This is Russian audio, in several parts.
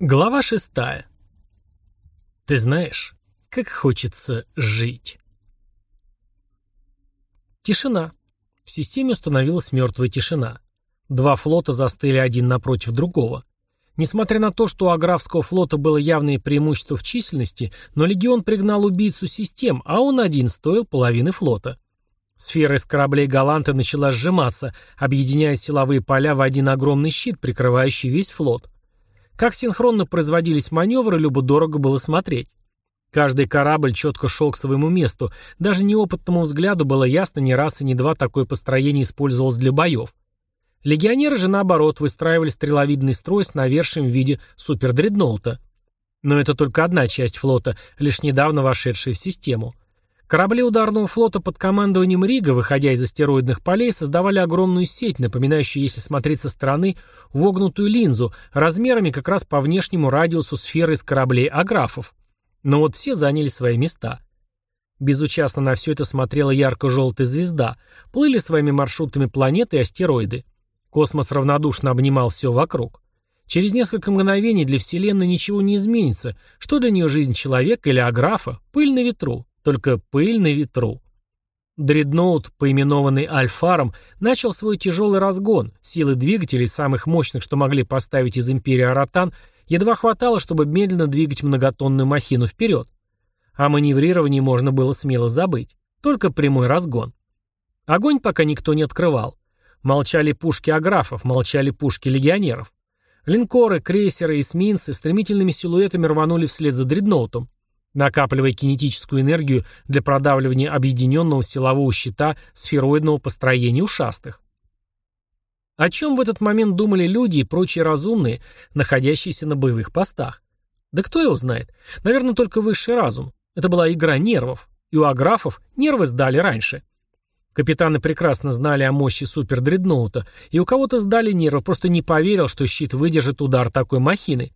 Глава шестая. Ты знаешь, как хочется жить. Тишина. В системе установилась мертвая тишина. Два флота застыли один напротив другого. Несмотря на то, что у Аграфского флота было явное преимущество в численности, но легион пригнал убийцу систем, а он один стоил половины флота. Сфера из кораблей Галанты начала сжиматься, объединяя силовые поля в один огромный щит, прикрывающий весь флот. Как синхронно производились маневры, любо-дорого было смотреть. Каждый корабль четко шел к своему месту. Даже неопытному взгляду было ясно, ни раз и ни два такое построение использовалось для боев. Легионеры же, наоборот, выстраивали стреловидный строй с навершием в виде супердредноута. Но это только одна часть флота, лишь недавно вошедшая в систему. Корабли ударного флота под командованием Рига, выходя из астероидных полей, создавали огромную сеть, напоминающую, если смотреть со стороны, вогнутую линзу, размерами как раз по внешнему радиусу сферы из кораблей аграфов. Но вот все заняли свои места. Безучастно на все это смотрела ярко-желтая звезда, плыли своими маршрутами планеты и астероиды. Космос равнодушно обнимал все вокруг. Через несколько мгновений для Вселенной ничего не изменится, что для нее жизнь человека или аграфа, пыль на ветру только пыль на ветру. Дредноут, поименованный Альфаром, начал свой тяжелый разгон. Силы двигателей, самых мощных, что могли поставить из Империи Аратан, едва хватало, чтобы медленно двигать многотонную махину вперед. О маневрировании можно было смело забыть. Только прямой разгон. Огонь пока никто не открывал. Молчали пушки аграфов, молчали пушки легионеров. Линкоры, крейсеры эсминцы стремительными силуэтами рванули вслед за дредноутом накапливая кинетическую энергию для продавливания объединенного силового щита сфероидного построения ушастых. О чем в этот момент думали люди и прочие разумные, находящиеся на боевых постах? Да кто его знает? Наверное, только высший разум. Это была игра нервов. И у аграфов нервы сдали раньше. Капитаны прекрасно знали о мощи супердредноута, и у кого-то сдали нервы, просто не поверил, что щит выдержит удар такой махины.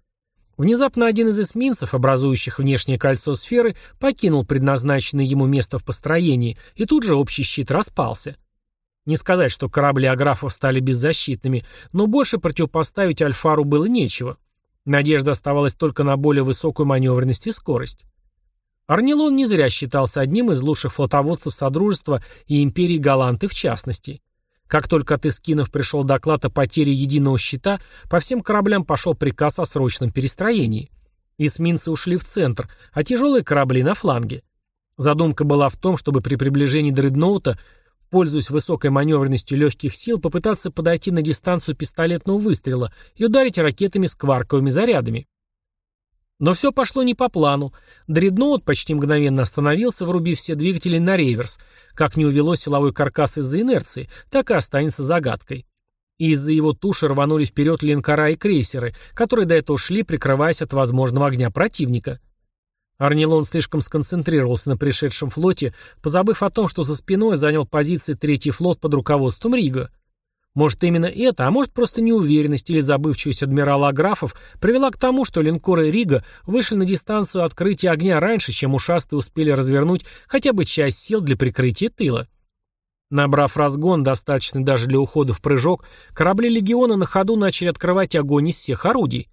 Внезапно один из эсминцев, образующих внешнее кольцо сферы, покинул предназначенное ему место в построении, и тут же общий щит распался. Не сказать, что корабли аграфов стали беззащитными, но больше противопоставить Альфару было нечего. Надежда оставалась только на более высокую маневренность и скорость. Арнилон не зря считался одним из лучших флотоводцев Содружества и Империи Галанты в частности. Как только от Искинов пришел доклад о потере единого щита, по всем кораблям пошел приказ о срочном перестроении. Эсминцы ушли в центр, а тяжелые корабли на фланге. Задумка была в том, чтобы при приближении дредноута, пользуясь высокой маневренностью легких сил, попытаться подойти на дистанцию пистолетного выстрела и ударить ракетами с кварковыми зарядами. Но все пошло не по плану. Дредноут почти мгновенно остановился, врубив все двигатели на реверс. Как не увело силовой каркас из-за инерции, так и останется загадкой. Из-за его туши рванули вперед линкора и крейсеры, которые до этого шли, прикрываясь от возможного огня противника. Арнилон слишком сконцентрировался на пришедшем флоте, позабыв о том, что за спиной занял позиции третий флот под руководством Рига. Может, именно это, а может, просто неуверенность или забывчивость адмирала Аграфов привела к тому, что линкоры Рига вышли на дистанцию открытия огня раньше, чем ушастые успели развернуть хотя бы часть сил для прикрытия тыла. Набрав разгон, достаточный даже для ухода в прыжок, корабли легиона на ходу начали открывать огонь из всех орудий.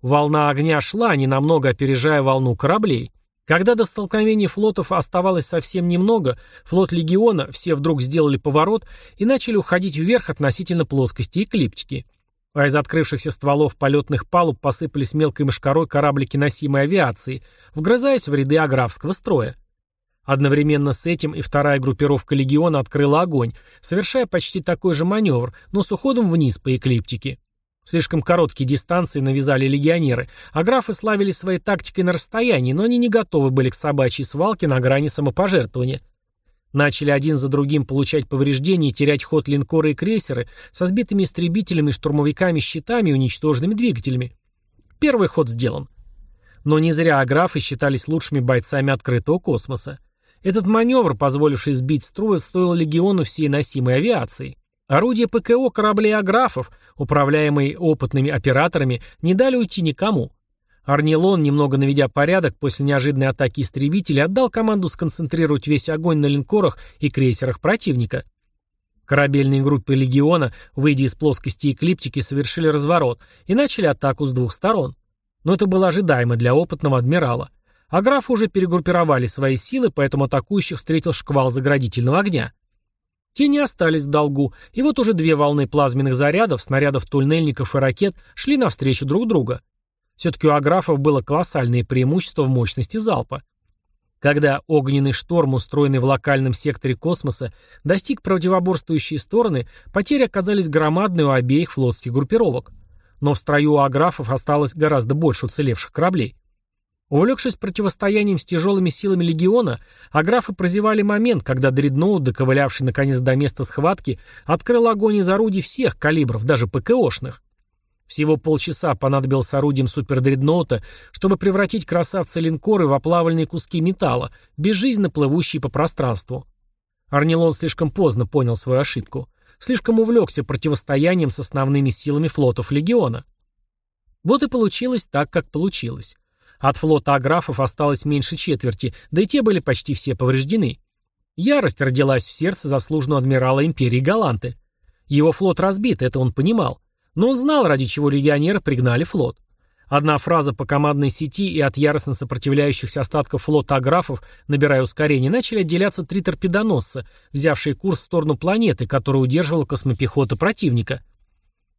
Волна огня шла, ненамного опережая волну кораблей. Когда до столкновения флотов оставалось совсем немного, флот Легиона все вдруг сделали поворот и начали уходить вверх относительно плоскости эклиптики. А из открывшихся стволов полетных палуб посыпались мелкой мошкарой кораблики носимой авиации, вгрызаясь в ряды аграфского строя. Одновременно с этим и вторая группировка легиона открыла огонь, совершая почти такой же маневр, но с уходом вниз по эклиптике. Слишком короткие дистанции навязали легионеры, а графы славились своей тактикой на расстоянии, но они не готовы были к собачьей свалке на грани самопожертвования. Начали один за другим получать повреждения и терять ход линкоры и крейсеры со сбитыми истребителями, штурмовиками, щитами и уничтоженными двигателями. Первый ход сделан. Но не зря аграфы считались лучшими бойцами открытого космоса. Этот маневр, позволивший сбить строй, стоил легиону всей носимой авиации. Орудия ПКО кораблей аграфов, управляемые опытными операторами, не дали уйти никому. Арнилон, немного наведя порядок после неожиданной атаки истребителей, отдал команду сконцентрировать весь огонь на линкорах и крейсерах противника. Корабельные группы легиона, выйдя из плоскости эклиптики, совершили разворот и начали атаку с двух сторон. Но это было ожидаемо для опытного адмирала. А уже перегруппировали свои силы, поэтому атакующих встретил шквал заградительного огня. Те не остались в долгу, и вот уже две волны плазменных зарядов, снарядов туннельников и ракет шли навстречу друг друга. Все-таки у аграфов было колоссальное преимущество в мощности залпа. Когда огненный шторм, устроенный в локальном секторе космоса, достиг противоборствующие стороны, потери оказались громадные у обеих флотских группировок. Но в строю у аграфов осталось гораздо больше уцелевших кораблей. Увлекшись противостоянием с тяжелыми силами легиона, аграфы прозевали момент, когда дредноут, доковылявший наконец до места схватки, открыл огонь из орудий всех калибров, даже ПКОшных. Всего полчаса понадобилось орудием супердредноута, чтобы превратить красавцы-линкоры в оплавленные куски металла, безжизненно плывущие по пространству. Арнилон слишком поздно понял свою ошибку. Слишком увлекся противостоянием с основными силами флотов Легиона. Вот и получилось так, как получилось. От флота аграфов осталось меньше четверти, да и те были почти все повреждены. Ярость родилась в сердце заслуженного адмирала империи Галанты. Его флот разбит, это он понимал. Но он знал, ради чего легионеры пригнали флот. Одна фраза по командной сети и от яростно сопротивляющихся остатков флота аграфов, набирая ускорение, начали отделяться три торпедоносца, взявшие курс в сторону планеты, которую удерживала космопехота противника.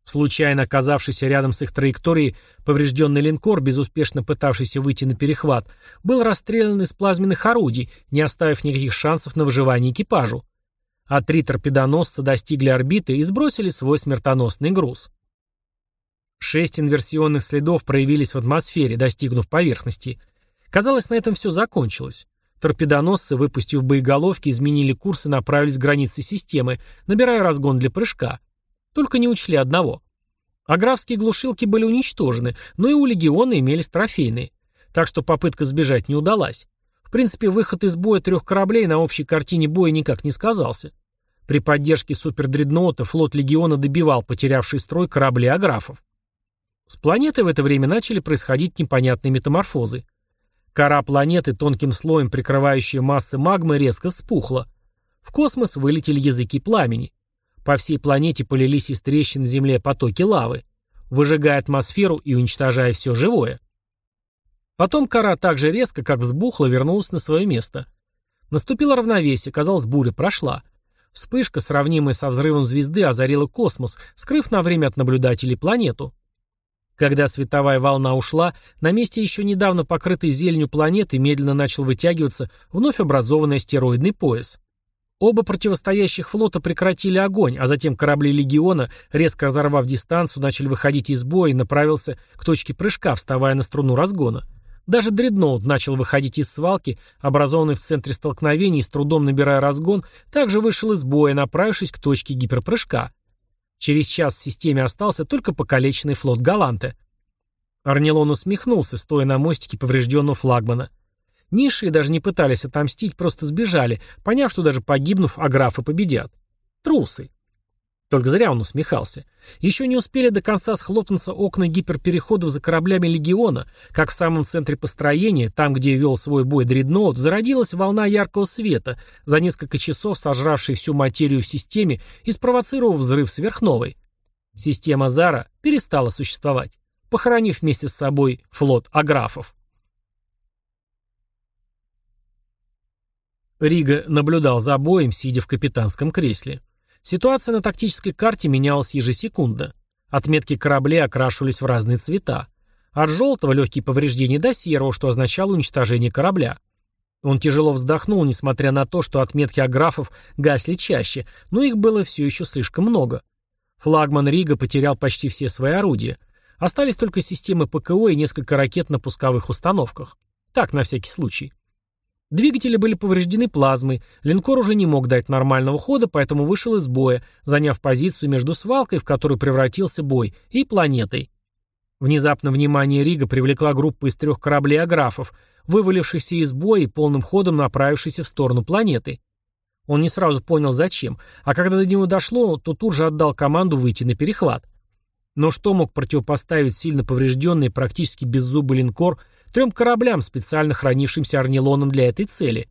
Случайно оказавшийся рядом с их траекторией поврежденный линкор, безуспешно пытавшийся выйти на перехват, был расстрелян из плазменных орудий, не оставив никаких шансов на выживание экипажу. А три торпедоносца достигли орбиты и сбросили свой смертоносный груз. Шесть инверсионных следов проявились в атмосфере, достигнув поверхности. Казалось, на этом все закончилось. Торпедоносцы, выпустив боеголовки, изменили курс и направились к границе системы, набирая разгон для прыжка. Только не учли одного. Аграфские глушилки были уничтожены, но и у легиона имелись трофейные. Так что попытка сбежать не удалась. В принципе, выход из боя трех кораблей на общей картине боя никак не сказался. При поддержке супердредноута флот легиона добивал потерявший строй корабли аграфов. С планеты в это время начали происходить непонятные метаморфозы. Кора планеты, тонким слоем прикрывающая массы магмы, резко вспухла. В космос вылетели языки пламени. По всей планете полились из трещин в земле потоки лавы, выжигая атмосферу и уничтожая все живое. Потом кора так же резко, как взбухла, вернулась на свое место. Наступило равновесие, казалось, буря прошла. Вспышка, сравнимая со взрывом звезды, озарила космос, скрыв на время от наблюдателей планету. Когда световая волна ушла, на месте еще недавно покрытой зеленью планеты медленно начал вытягиваться вновь образованный астероидный пояс. Оба противостоящих флота прекратили огонь, а затем корабли Легиона, резко разорвав дистанцию, начали выходить из боя и направился к точке прыжка, вставая на струну разгона. Даже дредноут начал выходить из свалки, образованный в центре столкновений с трудом набирая разгон, также вышел из боя, направившись к точке гиперпрыжка. Через час в системе остался только покалеченный флот Галанте. Арнилон усмехнулся, стоя на мостике поврежденного флагмана. Низшие даже не пытались отомстить, просто сбежали, поняв, что даже погибнув, аграфы победят. Трусы. Только зря он усмехался. Еще не успели до конца схлопнуться окна гиперпереходов за кораблями Легиона, как в самом центре построения, там, где вел свой бой дредноут, зародилась волна яркого света, за несколько часов сожравшая всю материю в системе и спровоцировав взрыв сверхновой. Система Зара перестала существовать, похоронив вместе с собой флот аграфов. Рига наблюдал за боем, сидя в капитанском кресле. Ситуация на тактической карте менялась ежесекундно. Отметки кораблей окрашивались в разные цвета. От желтого легкие повреждения до серого, что означало уничтожение корабля. Он тяжело вздохнул, несмотря на то, что отметки аграфов гасли чаще, но их было все еще слишком много. Флагман Рига потерял почти все свои орудия. Остались только системы ПКО и несколько ракет на пусковых установках. Так, на всякий случай. Двигатели были повреждены плазмой, линкор уже не мог дать нормального хода, поэтому вышел из боя, заняв позицию между свалкой, в которую превратился бой, и планетой. Внезапно внимание Рига привлекла группа из трех кораблей аграфов, вывалившихся из боя и полным ходом направившихся в сторону планеты. Он не сразу понял, зачем, а когда до него дошло, то тут же отдал команду выйти на перехват. Но что мог противопоставить сильно поврежденный, практически беззубый линкор Трем кораблям, специально хранившимся Арнилоном для этой цели.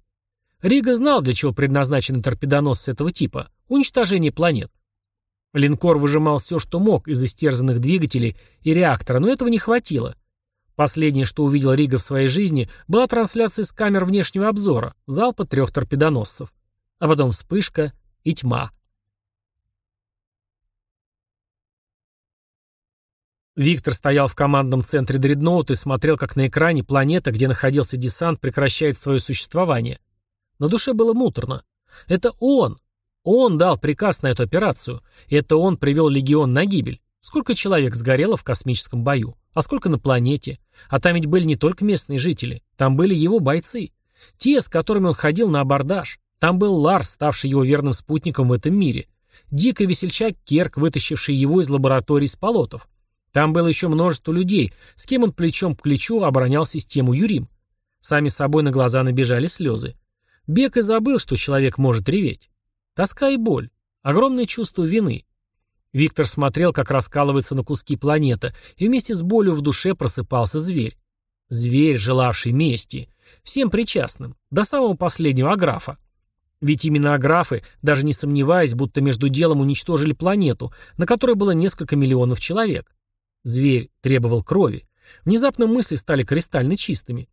Рига знал, для чего предназначены торпедоносцы этого типа – уничтожение планет. Линкор выжимал все, что мог из истерзанных двигателей и реактора, но этого не хватило. Последнее, что увидел Рига в своей жизни, была трансляция с камер внешнего обзора, залпа трех торпедоносцев. А потом вспышка и тьма. Виктор стоял в командном центре дредноута и смотрел, как на экране планета, где находился десант, прекращает свое существование. На душе было муторно. Это он, он дал приказ на эту операцию, это он привел легион на гибель. Сколько человек сгорело в космическом бою? А сколько на планете? А там ведь были не только местные жители, там были его бойцы. Те, с которыми он ходил на абордаж. Там был Ларс, ставший его верным спутником в этом мире. Дикий весельчак Керк, вытащивший его из лаборатории с полотов. Там было еще множество людей, с кем он плечом к плечу оборонял систему Юрим. Сами собой на глаза набежали слезы. Бек и забыл, что человек может реветь. Тоска и боль. Огромное чувство вины. Виктор смотрел, как раскалывается на куски планета, и вместе с болью в душе просыпался зверь. Зверь, желавший мести. Всем причастным. До самого последнего аграфа. Ведь именно аграфы, даже не сомневаясь, будто между делом уничтожили планету, на которой было несколько миллионов человек. Зверь требовал крови. Внезапно мысли стали кристально чистыми.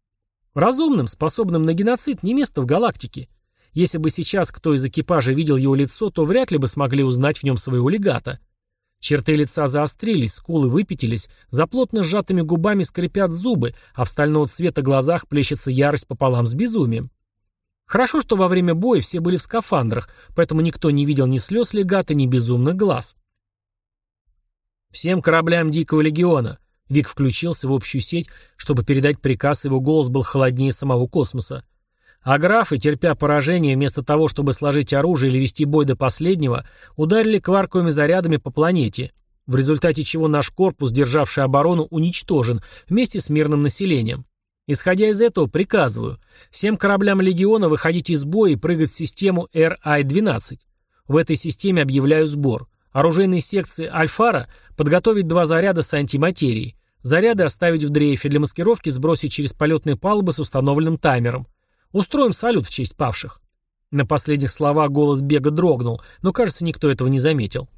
Разумным, способным на геноцид, не место в галактике. Если бы сейчас кто из экипажа видел его лицо, то вряд ли бы смогли узнать в нем своего легата. Черты лица заострились, скулы выпятились, за плотно сжатыми губами скрипят зубы, а в стального цвета глазах плещется ярость пополам с безумием. Хорошо, что во время боя все были в скафандрах, поэтому никто не видел ни слез легата, ни безумных глаз. «Всем кораблям Дикого Легиона!» Вик включился в общую сеть, чтобы передать приказ, его голос был холоднее самого космоса. А графы, терпя поражение, вместо того, чтобы сложить оружие или вести бой до последнего, ударили кварковыми зарядами по планете, в результате чего наш корпус, державший оборону, уничтожен вместе с мирным населением. Исходя из этого, приказываю всем кораблям Легиона выходить из боя и прыгать в систему RI-12. В этой системе объявляю сбор. Оружейные секции Альфара подготовить два заряда с антиматерией. Заряды оставить в дрейфе, для маскировки сбросить через полетные палубы с установленным таймером. Устроим салют в честь павших». На последних словах голос Бега дрогнул, но, кажется, никто этого не заметил.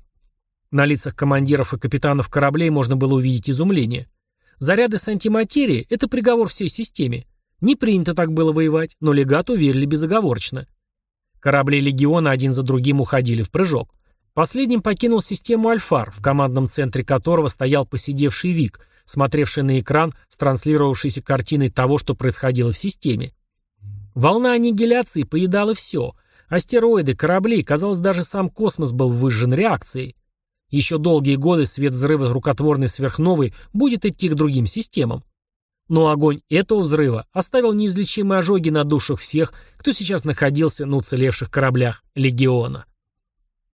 На лицах командиров и капитанов кораблей можно было увидеть изумление. Заряды с антиматерией — это приговор всей системе. Не принято так было воевать, но легату верили безоговорочно. Корабли легиона один за другим уходили в прыжок. Последним покинул систему Альфар, в командном центре которого стоял посидевший Вик, смотревший на экран с транслировавшейся картиной того, что происходило в системе. Волна аннигиляции поедала все. Астероиды, корабли, казалось, даже сам космос был выжжен реакцией. Еще долгие годы свет взрыва рукотворной сверхновой будет идти к другим системам. Но огонь этого взрыва оставил неизлечимые ожоги на душах всех, кто сейчас находился на уцелевших кораблях Легиона.